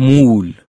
مول